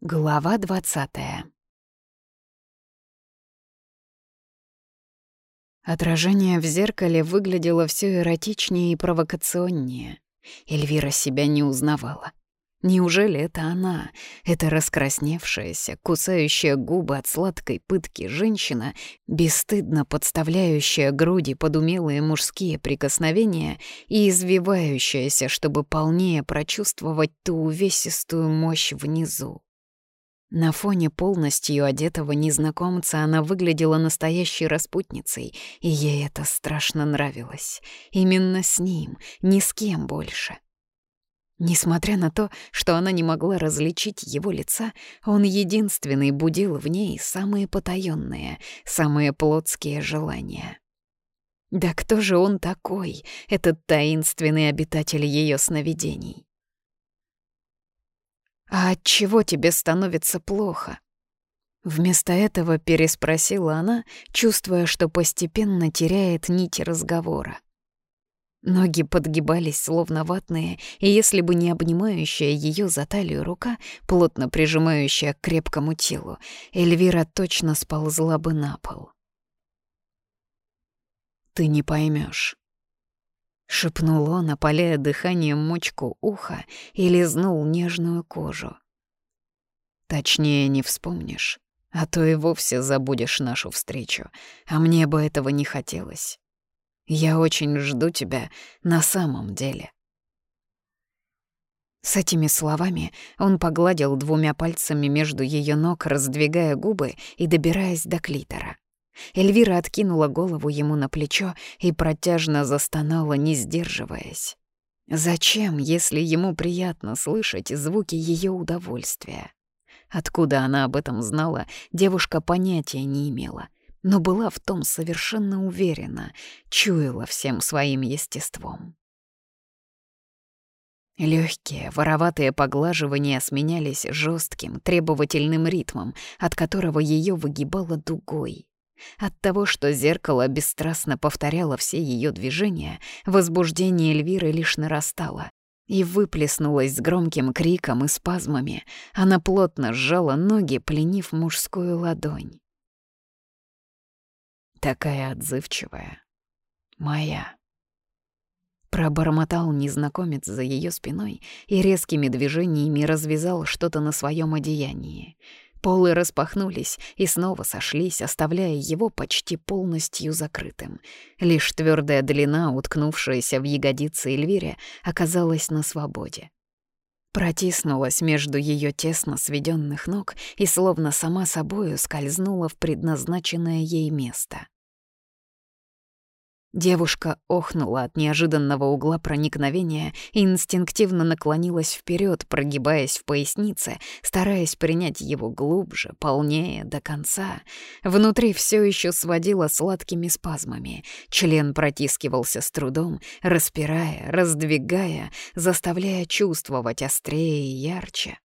Глава двадцатая Отражение в зеркале выглядело все эротичнее и провокационнее. Эльвира себя не узнавала. Неужели это она, эта раскрасневшаяся, кусающая губы от сладкой пытки женщина, бесстыдно подставляющая груди под умелые мужские прикосновения и извивающаяся, чтобы полнее прочувствовать ту увесистую мощь внизу? На фоне полностью одетого незнакомца она выглядела настоящей распутницей, и ей это страшно нравилось. Именно с ним, ни с кем больше. Несмотря на то, что она не могла различить его лица, он единственный будил в ней самые потаённые, самые плотские желания. Да кто же он такой, этот таинственный обитатель ее сновидений? «А от чего тебе становится плохо?» Вместо этого переспросила она, чувствуя, что постепенно теряет нить разговора. Ноги подгибались, словно ватные, и если бы не обнимающая ее за талию рука, плотно прижимающая к крепкому телу, Эльвира точно сползла бы на пол. «Ты не поймешь, шепнул он, опаляя дыханием мочку уха и лизнул нежную кожу. Точнее, не вспомнишь, а то и вовсе забудешь нашу встречу, а мне бы этого не хотелось. Я очень жду тебя на самом деле. С этими словами он погладил двумя пальцами между ее ног, раздвигая губы и добираясь до клитора. Эльвира откинула голову ему на плечо и протяжно застонала, не сдерживаясь. Зачем, если ему приятно слышать звуки ее удовольствия? Откуда она об этом знала, девушка понятия не имела, но была в том совершенно уверена, чуяла всем своим естеством. Легкие, вороватые поглаживания сменялись жестким, требовательным ритмом, от которого ее выгибало дугой. От того, что зеркало бесстрастно повторяло все ее движения, возбуждение Эльвиры лишь нарастало и выплеснулось с громким криком и спазмами. Она плотно сжала ноги, пленив мужскую ладонь. Такая отзывчивая. Моя. Пробормотал незнакомец за ее спиной и резкими движениями развязал что-то на своем одеянии. Полы распахнулись и снова сошлись, оставляя его почти полностью закрытым. Лишь твердая длина, уткнувшаяся в ягодицы Эльвире, оказалась на свободе. Протиснулась между ее тесно сведенных ног и словно сама собою скользнула в предназначенное ей место. Девушка охнула от неожиданного угла проникновения и инстинктивно наклонилась вперед, прогибаясь в пояснице, стараясь принять его глубже, полнее, до конца. Внутри все еще сводило сладкими спазмами. Член протискивался с трудом, распирая, раздвигая, заставляя чувствовать острее и ярче.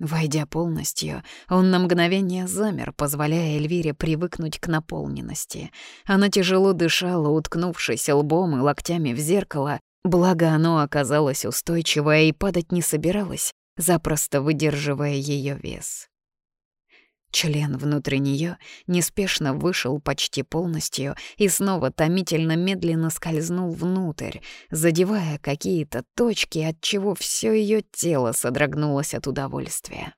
Войдя полностью, он на мгновение замер, позволяя Эльвире привыкнуть к наполненности. Она тяжело дышала, уткнувшись лбом и локтями в зеркало, благо оно оказалось устойчивое и падать не собиралось, запросто выдерживая ее вес. Член внутри нее неспешно вышел почти полностью и снова томительно медленно скользнул внутрь, задевая какие-то точки, от чего все ее тело содрогнулось от удовольствия.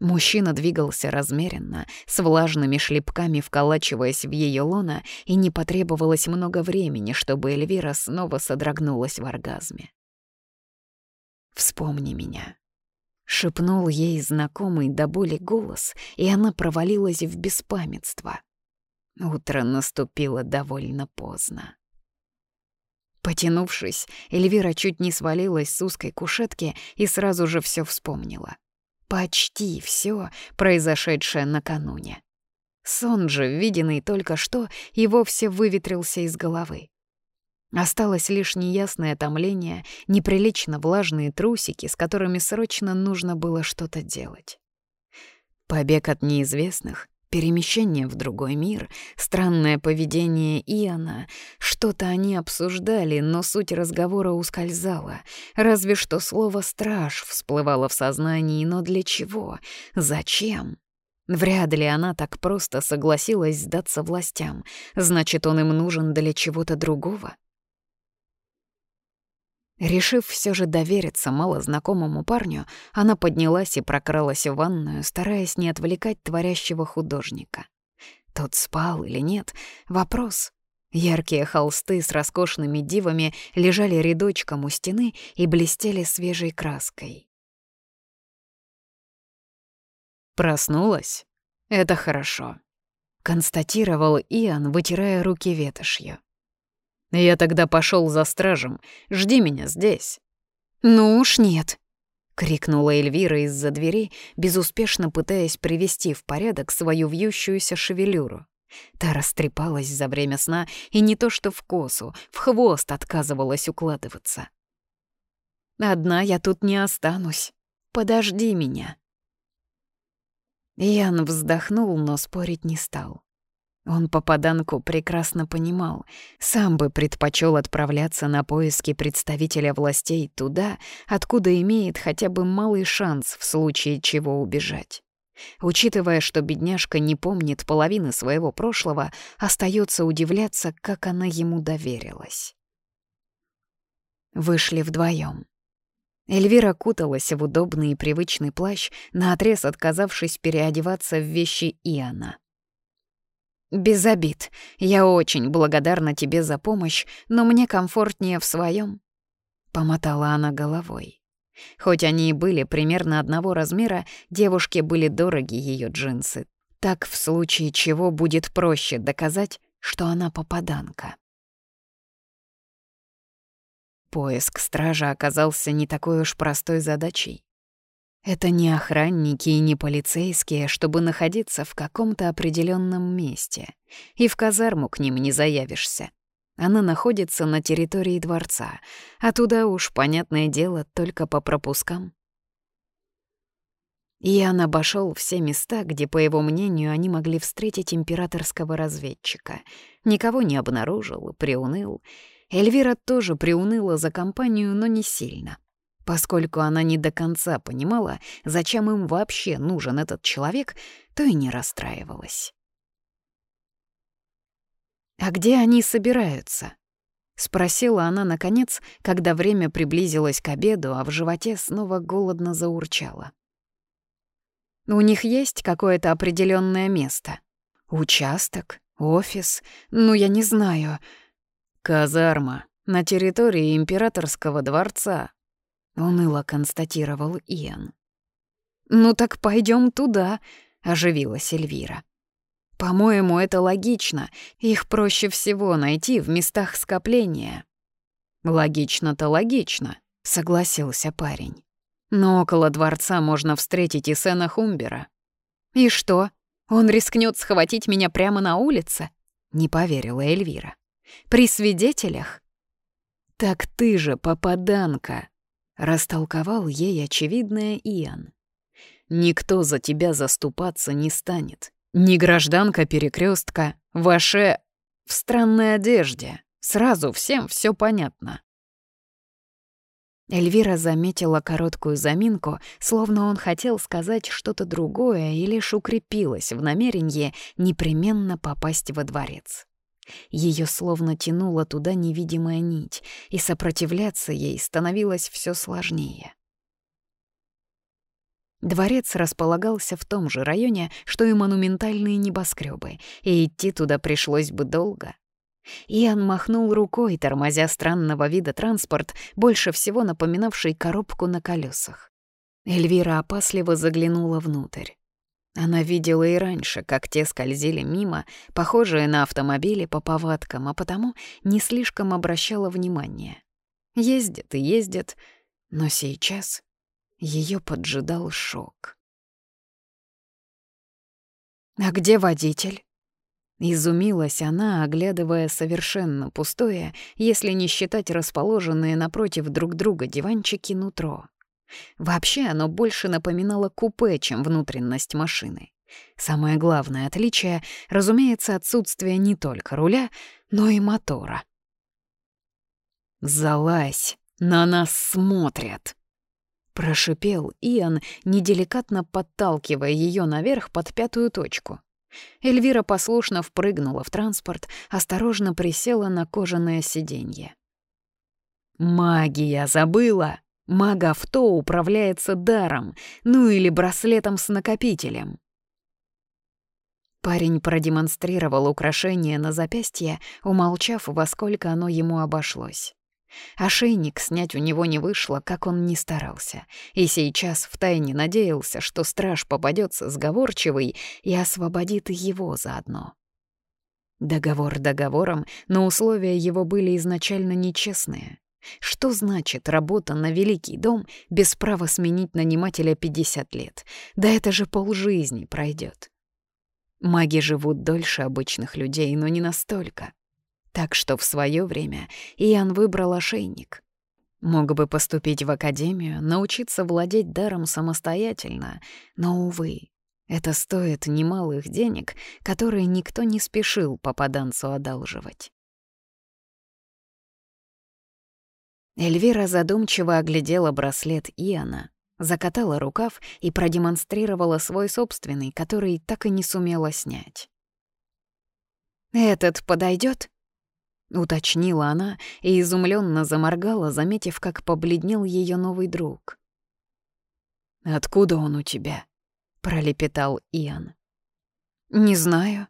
Мужчина двигался размеренно, с влажными шлепками вколачиваясь в ее лона, и не потребовалось много времени, чтобы Эльвира снова содрогнулась в оргазме. «Вспомни меня», Шепнул ей знакомый до боли голос, и она провалилась в беспамятство. Утро наступило довольно поздно. Потянувшись, Эльвира чуть не свалилась с узкой кушетки и сразу же все вспомнила. Почти все, произошедшее накануне. Сон же, виденный только что, и вовсе выветрился из головы. Осталось лишь неясное томление, неприлично влажные трусики, с которыми срочно нужно было что-то делать. Побег от неизвестных, Перемещение в другой мир, странное поведение Иоанна. Что-то они обсуждали, но суть разговора ускользала. Разве что слово «страж» всплывало в сознании, но для чего? Зачем? Вряд ли она так просто согласилась сдаться властям. Значит, он им нужен для чего-то другого? Решив все же довериться малознакомому парню, она поднялась и прокралась в ванную, стараясь не отвлекать творящего художника. Тот спал или нет — вопрос. Яркие холсты с роскошными дивами лежали рядочком у стены и блестели свежей краской. «Проснулась? Это хорошо», — констатировал Иоанн, вытирая руки ветошью. Я тогда пошел за стражем. Жди меня здесь». «Ну уж нет», — крикнула Эльвира из-за двери, безуспешно пытаясь привести в порядок свою вьющуюся шевелюру. Та растрепалась за время сна и не то что в косу, в хвост отказывалась укладываться. «Одна я тут не останусь. Подожди меня». Ян вздохнул, но спорить не стал. Он попаданку прекрасно понимал. Сам бы предпочел отправляться на поиски представителя властей туда, откуда имеет хотя бы малый шанс в случае чего убежать. Учитывая, что бедняжка не помнит половины своего прошлого, остается удивляться, как она ему доверилась. Вышли вдвоем. Эльвира куталась в удобный и привычный плащ, наотрез отказавшись переодеваться в вещи Иоанна. «Без обид. Я очень благодарна тебе за помощь, но мне комфортнее в своем. Помотала она головой. Хоть они и были примерно одного размера, девушке были дороги ее джинсы. Так в случае чего будет проще доказать, что она попаданка. Поиск стража оказался не такой уж простой задачей. Это не охранники и не полицейские, чтобы находиться в каком-то определенном месте. И в казарму к ним не заявишься. Она находится на территории дворца, а туда уж, понятное дело, только по пропускам. Иоанн обошел все места, где, по его мнению, они могли встретить императорского разведчика. Никого не обнаружил, приуныл. Эльвира тоже приуныла за компанию, но не сильно поскольку она не до конца понимала, зачем им вообще нужен этот человек, то и не расстраивалась. «А где они собираются?» — спросила она, наконец, когда время приблизилось к обеду, а в животе снова голодно заурчало. «У них есть какое-то определенное место? Участок? Офис? Ну, я не знаю. Казарма на территории императорского дворца», уныло констатировал Иэн. «Ну так пойдем туда», — оживилась Эльвира. «По-моему, это логично. Их проще всего найти в местах скопления». «Логично-то логично», — согласился парень. «Но около дворца можно встретить и Сена Хумбера». «И что, он рискнет схватить меня прямо на улице?» — не поверила Эльвира. «При свидетелях?» «Так ты же попаданка», Растолковал ей очевидное Иоанн. «Никто за тебя заступаться не станет. Ни гражданка перекрестка, ваше... в странной одежде. Сразу всем все понятно». Эльвира заметила короткую заминку, словно он хотел сказать что-то другое и лишь укрепилась в намерении непременно попасть во дворец. Ее словно тянула туда невидимая нить, и сопротивляться ей становилось все сложнее. Дворец располагался в том же районе, что и монументальные небоскребы, и идти туда пришлось бы долго. Иоанн махнул рукой, тормозя странного вида транспорт, больше всего напоминавший коробку на колесах. Эльвира опасливо заглянула внутрь. Она видела и раньше, как те скользили мимо, похожие на автомобили по повадкам, а потому не слишком обращала внимания. Ездят и ездят, но сейчас ее поджидал шок. «А где водитель?» Изумилась она, оглядывая совершенно пустое, если не считать расположенные напротив друг друга диванчики нутро. Вообще оно больше напоминало купе, чем внутренность машины. Самое главное отличие, разумеется, отсутствие не только руля, но и мотора. «Залазь, на нас смотрят!» Прошипел Иоанн, неделикатно подталкивая ее наверх под пятую точку. Эльвира послушно впрыгнула в транспорт, осторожно присела на кожаное сиденье. «Магия забыла! Маг-авто управляется даром, ну или браслетом с накопителем». Парень продемонстрировал украшение на запястье, умолчав, во сколько оно ему обошлось. Ошейник снять у него не вышло, как он ни старался, и сейчас втайне надеялся, что страж попадется сговорчивый и освободит его заодно. Договор договором, но условия его были изначально нечестные. Что значит работа на великий дом без права сменить нанимателя 50 лет? Да это же полжизни пройдет. Маги живут дольше обычных людей, но не настолько. Так что в свое время Иоанн выбрал ошейник. Мог бы поступить в академию, научиться владеть даром самостоятельно, но, увы, это стоит немалых денег, которые никто не спешил попаданцу одалживать. Эльвира задумчиво оглядела браслет Иоанна, закатала рукав и продемонстрировала свой собственный, который так и не сумела снять. «Этот подойдет? — уточнила она и изумленно заморгала, заметив, как побледнел ее новый друг. «Откуда он у тебя?» — пролепетал Иоанн. «Не знаю».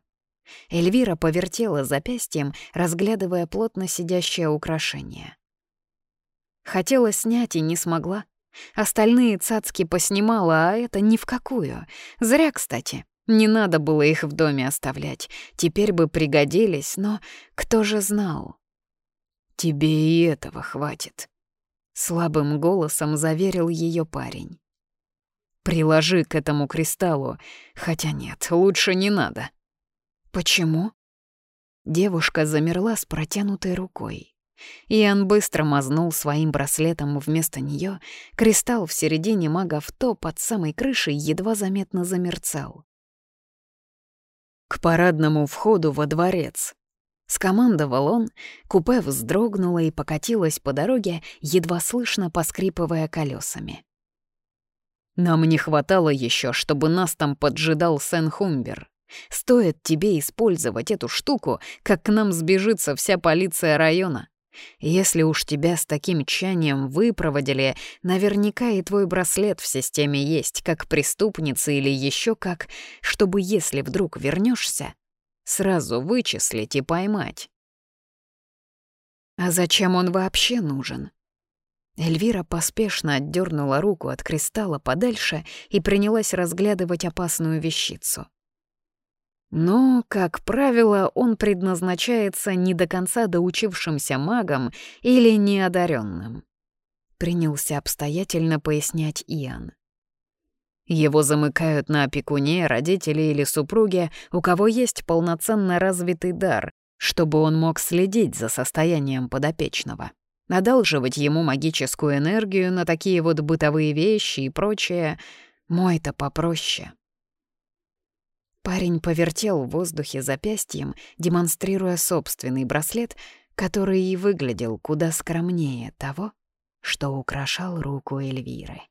Эльвира повертела запястьем, разглядывая плотно сидящее украшение. Хотела снять и не смогла. Остальные цацки поснимала, а это ни в какую. Зря, кстати. Не надо было их в доме оставлять. Теперь бы пригодились, но кто же знал? «Тебе и этого хватит», — слабым голосом заверил ее парень. «Приложи к этому кристаллу, хотя нет, лучше не надо». «Почему?» Девушка замерла с протянутой рукой. Иоанн быстро мазнул своим браслетом вместо нее. Кристалл в середине мага в то под самой крышей едва заметно замерцал к парадному входу во дворец. Скомандовал он, купе вздрогнуло и покатилось по дороге, едва слышно поскрипывая колесами. «Нам не хватало еще, чтобы нас там поджидал Сен-Хумбер. Стоит тебе использовать эту штуку, как к нам сбежится вся полиция района. Если уж тебя с таким тщанием выпроводили, наверняка и твой браслет в системе есть, как преступница или еще как, чтобы, если вдруг вернешься, сразу вычислить и поймать. А зачем он вообще нужен? Эльвира поспешно отдернула руку от кристалла подальше и принялась разглядывать опасную вещицу. Но, как правило, он предназначается не до конца доучившимся магам или неодаренным. Принялся обстоятельно пояснять Иоанн. Его замыкают на опекуне, родители или супруге, у кого есть полноценно развитый дар, чтобы он мог следить за состоянием подопечного, одалживать ему магическую энергию на такие вот бытовые вещи и прочее. Мой-то попроще. Парень повертел в воздухе запястьем, демонстрируя собственный браслет, который и выглядел куда скромнее того, что украшал руку Эльвиры.